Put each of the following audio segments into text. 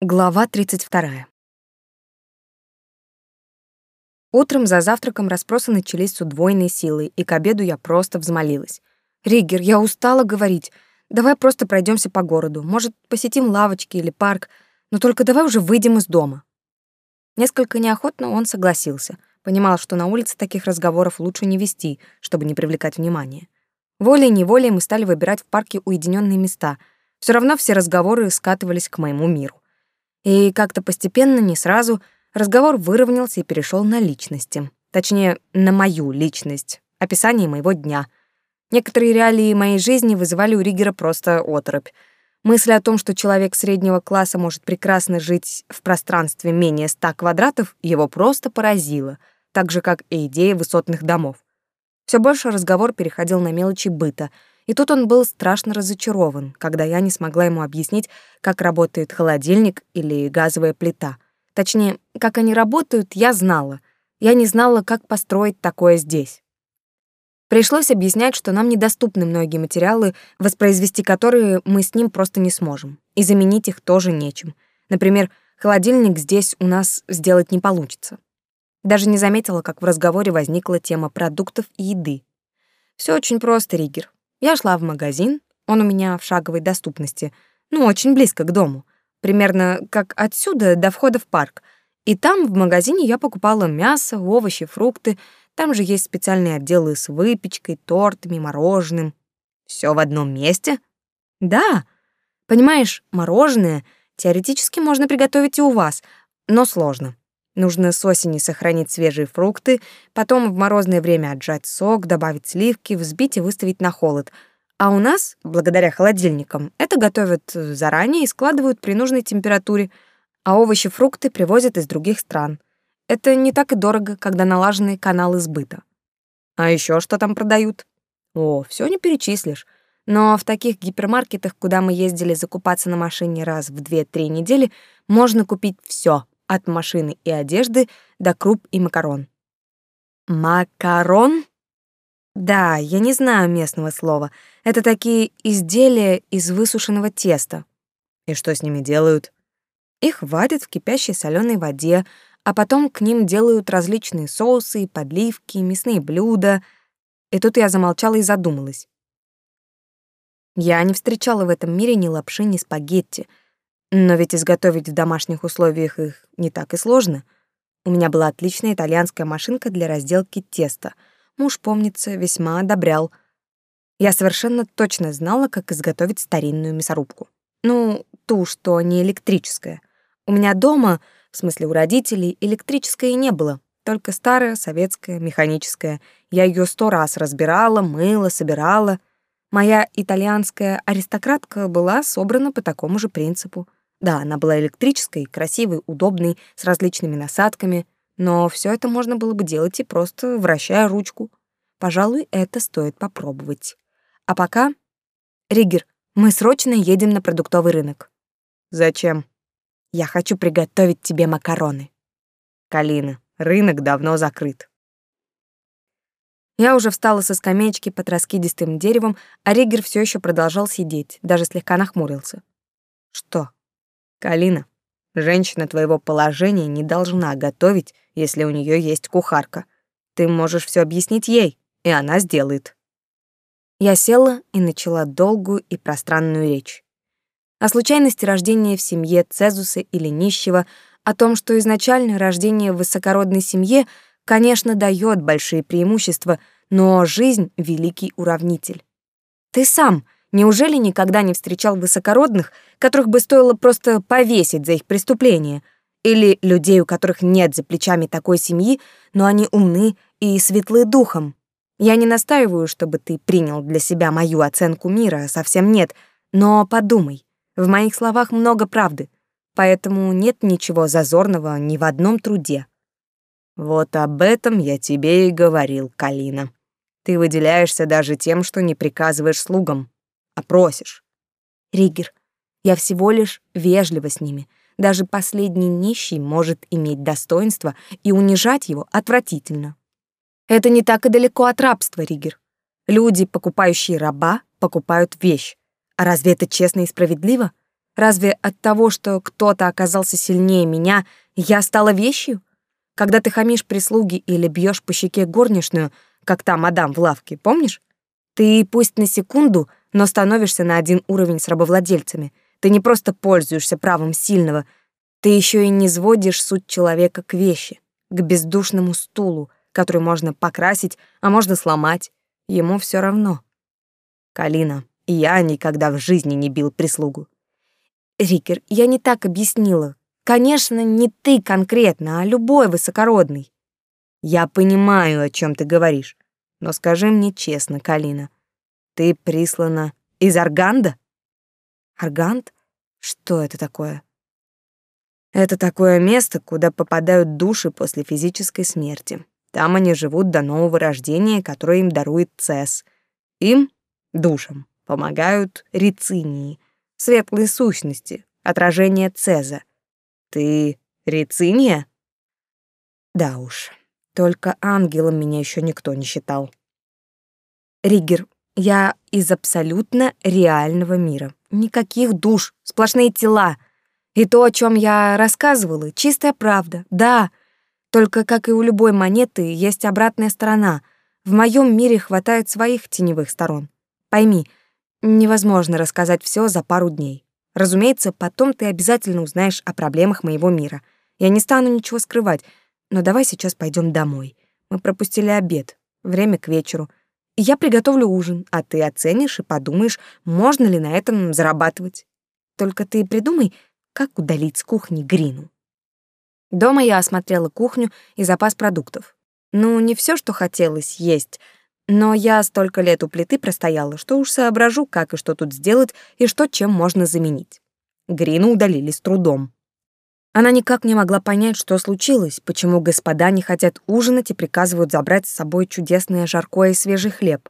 Глава 32. Утром за завтраком расспросы начались с удвоенной силой, и к обеду я просто взмолилась. «Риггер, я устала говорить. Давай просто пройдемся по городу. Может, посетим лавочки или парк, но только давай уже выйдем из дома». Несколько неохотно он согласился. Понимал, что на улице таких разговоров лучше не вести, чтобы не привлекать внимания. Волей-неволей мы стали выбирать в парке уединенные места. Все равно все разговоры скатывались к моему миру. И как-то постепенно, не сразу, разговор выровнялся и перешел на личности. Точнее, на мою личность, описание моего дня. Некоторые реалии моей жизни вызывали у Ригера просто оторопь. Мысль о том, что человек среднего класса может прекрасно жить в пространстве менее ста квадратов, его просто поразила, так же, как и идея высотных домов. Все больше разговор переходил на мелочи быта — и тут он был страшно разочарован, когда я не смогла ему объяснить, как работает холодильник или газовая плита. Точнее, как они работают, я знала. Я не знала, как построить такое здесь. Пришлось объяснять, что нам недоступны многие материалы, воспроизвести которые мы с ним просто не сможем, и заменить их тоже нечем. Например, холодильник здесь у нас сделать не получится. Даже не заметила, как в разговоре возникла тема продуктов и еды. Все очень просто, Ригер. Я шла в магазин, он у меня в шаговой доступности, ну, очень близко к дому, примерно как отсюда до входа в парк. И там, в магазине, я покупала мясо, овощи, фрукты. Там же есть специальные отделы с выпечкой, тортами, мороженым. Все в одном месте? Да. Понимаешь, мороженое теоретически можно приготовить и у вас, но сложно. Нужно с осени сохранить свежие фрукты, потом в морозное время отжать сок, добавить сливки, взбить и выставить на холод. А у нас, благодаря холодильникам, это готовят заранее и складывают при нужной температуре, а овощи, фрукты привозят из других стран. Это не так и дорого, когда налажены каналы сбыта. А еще что там продают? О, все не перечислишь. Но в таких гипермаркетах, куда мы ездили закупаться на машине раз в 2-3 недели, можно купить все от машины и одежды до круп и макарон. Макарон? Да, я не знаю местного слова. Это такие изделия из высушенного теста. И что с ними делают? Их варят в кипящей соленой воде, а потом к ним делают различные соусы, подливки, мясные блюда. И тут я замолчала и задумалась. Я не встречала в этом мире ни лапши, ни спагетти — но ведь изготовить в домашних условиях их не так и сложно. У меня была отличная итальянская машинка для разделки теста. Муж, помнится, весьма одобрял. Я совершенно точно знала, как изготовить старинную мясорубку. Ну, ту, что не электрическая. У меня дома, в смысле у родителей, электрической не было, только старая, советская, механическая. Я ее сто раз разбирала, мыла, собирала. Моя итальянская аристократка была собрана по такому же принципу — да, она была электрической, красивой, удобной, с различными насадками, но все это можно было бы делать и просто вращая ручку. Пожалуй, это стоит попробовать. А пока... Ригер, мы срочно едем на продуктовый рынок. Зачем? Я хочу приготовить тебе макароны. Калина, рынок давно закрыт. Я уже встала со скамеечки под раскидистым деревом, а Ригер все еще продолжал сидеть, даже слегка нахмурился. Что? Калина, женщина твоего положения не должна готовить, если у нее есть кухарка. Ты можешь все объяснить ей, и она сделает. Я села и начала долгую и пространную речь. О случайности рождения в семье Цезуса или нищего, о том, что изначально рождение в высокородной семье, конечно, дает большие преимущества, но жизнь — великий уравнитель. Ты сам — Неужели никогда не встречал высокородных, которых бы стоило просто повесить за их преступления? Или людей, у которых нет за плечами такой семьи, но они умны и светлы духом? Я не настаиваю, чтобы ты принял для себя мою оценку мира, совсем нет, но подумай, в моих словах много правды, поэтому нет ничего зазорного ни в одном труде. Вот об этом я тебе и говорил, Калина. Ты выделяешься даже тем, что не приказываешь слугам а просишь. Ригер, я всего лишь вежлива с ними. Даже последний нищий может иметь достоинство, и унижать его отвратительно. Это не так и далеко от рабства, Ригер. Люди, покупающие раба, покупают вещь. А разве это честно и справедливо? Разве от того, что кто-то оказался сильнее меня, я стала вещью? Когда ты хамишь прислуги или бьешь по щеке горничную, как та мадам в лавке, помнишь? Ты пусть на секунду, но становишься на один уровень с рабовладельцами. Ты не просто пользуешься правом сильного, ты еще и не сводишь суть человека к вещи, к бездушному стулу, который можно покрасить, а можно сломать. Ему все равно. Калина, я никогда в жизни не бил прислугу. Рикер, я не так объяснила. Конечно, не ты конкретно, а любой высокородный. Я понимаю, о чем ты говоришь. Но скажи мне честно, Калина, ты прислана из Арганда? Арганд? Что это такое? Это такое место, куда попадают души после физической смерти. Там они живут до нового рождения, которое им дарует Цес. Им, душам, помогают рицинии, светлые сущности, отражение Цеза. Ты рициния? Да уж, только ангелом меня еще никто не считал. Риггер, я из абсолютно реального мира. Никаких душ, сплошные тела — и то, о чем я рассказывала, чистая правда, да. Только, как и у любой монеты, есть обратная сторона. В моем мире хватает своих теневых сторон. Пойми, невозможно рассказать все за пару дней. Разумеется, потом ты обязательно узнаешь о проблемах моего мира. Я не стану ничего скрывать, но давай сейчас пойдем домой. Мы пропустили обед, время к вечеру. Я приготовлю ужин, а ты оценишь и подумаешь, можно ли на этом зарабатывать. Только ты придумай, как удалить с кухни Грину. Дома я осмотрела кухню и запас продуктов. Ну, не все, что хотелось есть, но я столько лет у плиты простояла, что уж соображу, как и что тут сделать, и что чем можно заменить. Грину удалили с трудом. Она никак не могла понять, что случилось, почему господа не хотят ужинать и приказывают забрать с собой чудесное жаркое и свежий хлеб.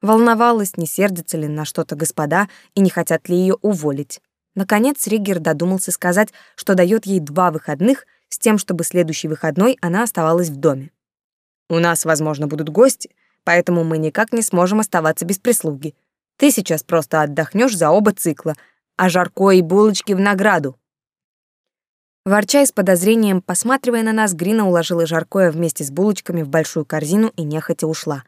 Волновалась, не сердятся ли на что-то господа и не хотят ли ее уволить. Наконец Риггер додумался сказать, что дает ей два выходных с тем, чтобы следующий выходной она оставалась в доме. «У нас, возможно, будут гости, поэтому мы никак не сможем оставаться без прислуги. Ты сейчас просто отдохнешь за оба цикла, а жаркое и булочки в награду». Ворча и с подозрением, посматривая на нас, Грина уложила жаркое вместе с булочками в большую корзину и нехотя ушла.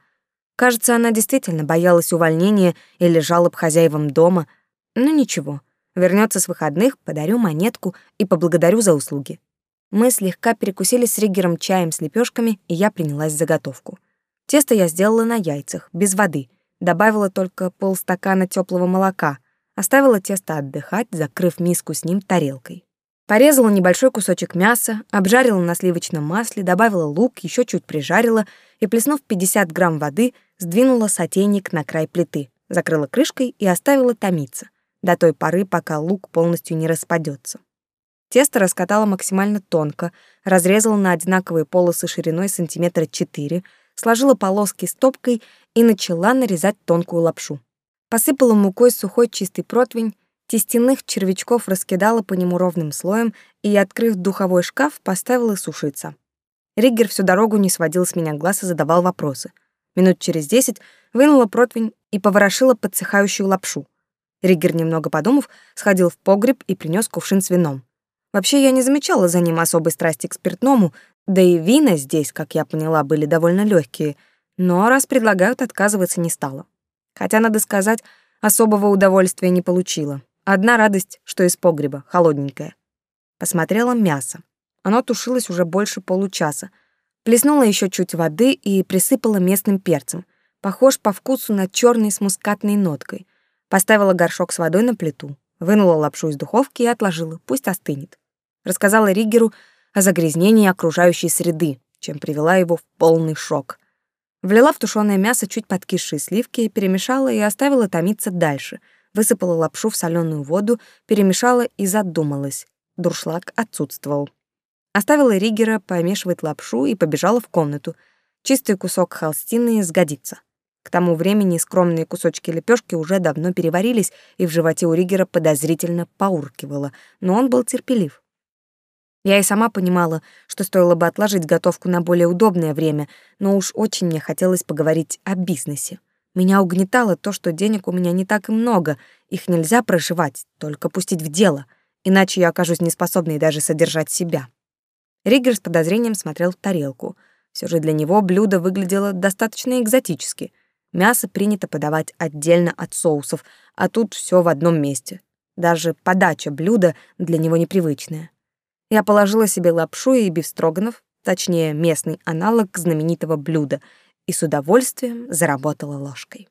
Кажется, она действительно боялась увольнения или жалоб хозяевам дома, но ничего — Вернется с выходных, подарю монетку и поблагодарю за услуги. Мы слегка перекусили с Риггером чаем с лепешками, и я принялась за готовку. Тесто я сделала на яйцах, без воды. Добавила только полстакана теплого молока. Оставила тесто отдыхать, закрыв миску с ним тарелкой. Порезала небольшой кусочек мяса, обжарила на сливочном масле, добавила лук, еще чуть прижарила и, плеснув 50 грамм воды, сдвинула сотейник на край плиты, закрыла крышкой и оставила томиться до той поры, пока лук полностью не распадется. Тесто раскатала максимально тонко, разрезала на одинаковые полосы шириной сантиметра 4, сложила полоски стопкой и начала нарезать тонкую лапшу. Посыпала мукой сухой чистый противень, тестяных червячков раскидала по нему ровным слоем и, открыв духовой шкаф, поставила сушиться. Риггер всю дорогу не сводил с меня глаз и задавал вопросы. Минут через десять вынула противень и поворошила подсыхающую лапшу. Риггер, немного подумав, сходил в погреб и принес кувшин с вином. Вообще, я не замечала за ним особой страсти к спиртному, да и вина здесь, как я поняла, были довольно легкие, но раз предлагают, отказываться не стала. Хотя, надо сказать, особого удовольствия не получила. Одна радость, что из погреба, холодненькое. Посмотрела мясо. Оно тушилось уже больше получаса. Плеснула еще чуть воды и присыпала местным перцем. Похож по вкусу на черный с мускатной ноткой. Поставила горшок с водой на плиту, вынула лапшу из духовки и отложила, пусть остынет. Рассказала Ригеру о загрязнении окружающей среды, чем привела его в полный шок. Влила в тушеное мясо чуть подкисшие сливки, перемешала и оставила томиться дальше. Высыпала лапшу в соленую воду, перемешала и задумалась. Дуршлаг отсутствовал. Оставила Ригера помешивать лапшу и побежала в комнату. Чистый кусок холстины сгодится. К тому времени скромные кусочки лепешки уже давно переварились, и в животе у Ригера подозрительно поуркивало, но он был терпелив. Я и сама понимала, что стоило бы отложить готовку на более удобное время, но уж очень мне хотелось поговорить о бизнесе. Меня угнетало то, что денег у меня не так и много, их нельзя проживать, только пустить в дело, иначе я окажусь неспособной даже содержать себя. Риггер с подозрением смотрел в тарелку. Все же для него блюдо выглядело достаточно экзотически. Мясо принято подавать отдельно от соусов, а тут все в одном месте. Даже подача блюда для него непривычная. Я положила себе лапшу и бифстроганов, точнее, местный аналог знаменитого блюда, и с удовольствием заработала ложкой.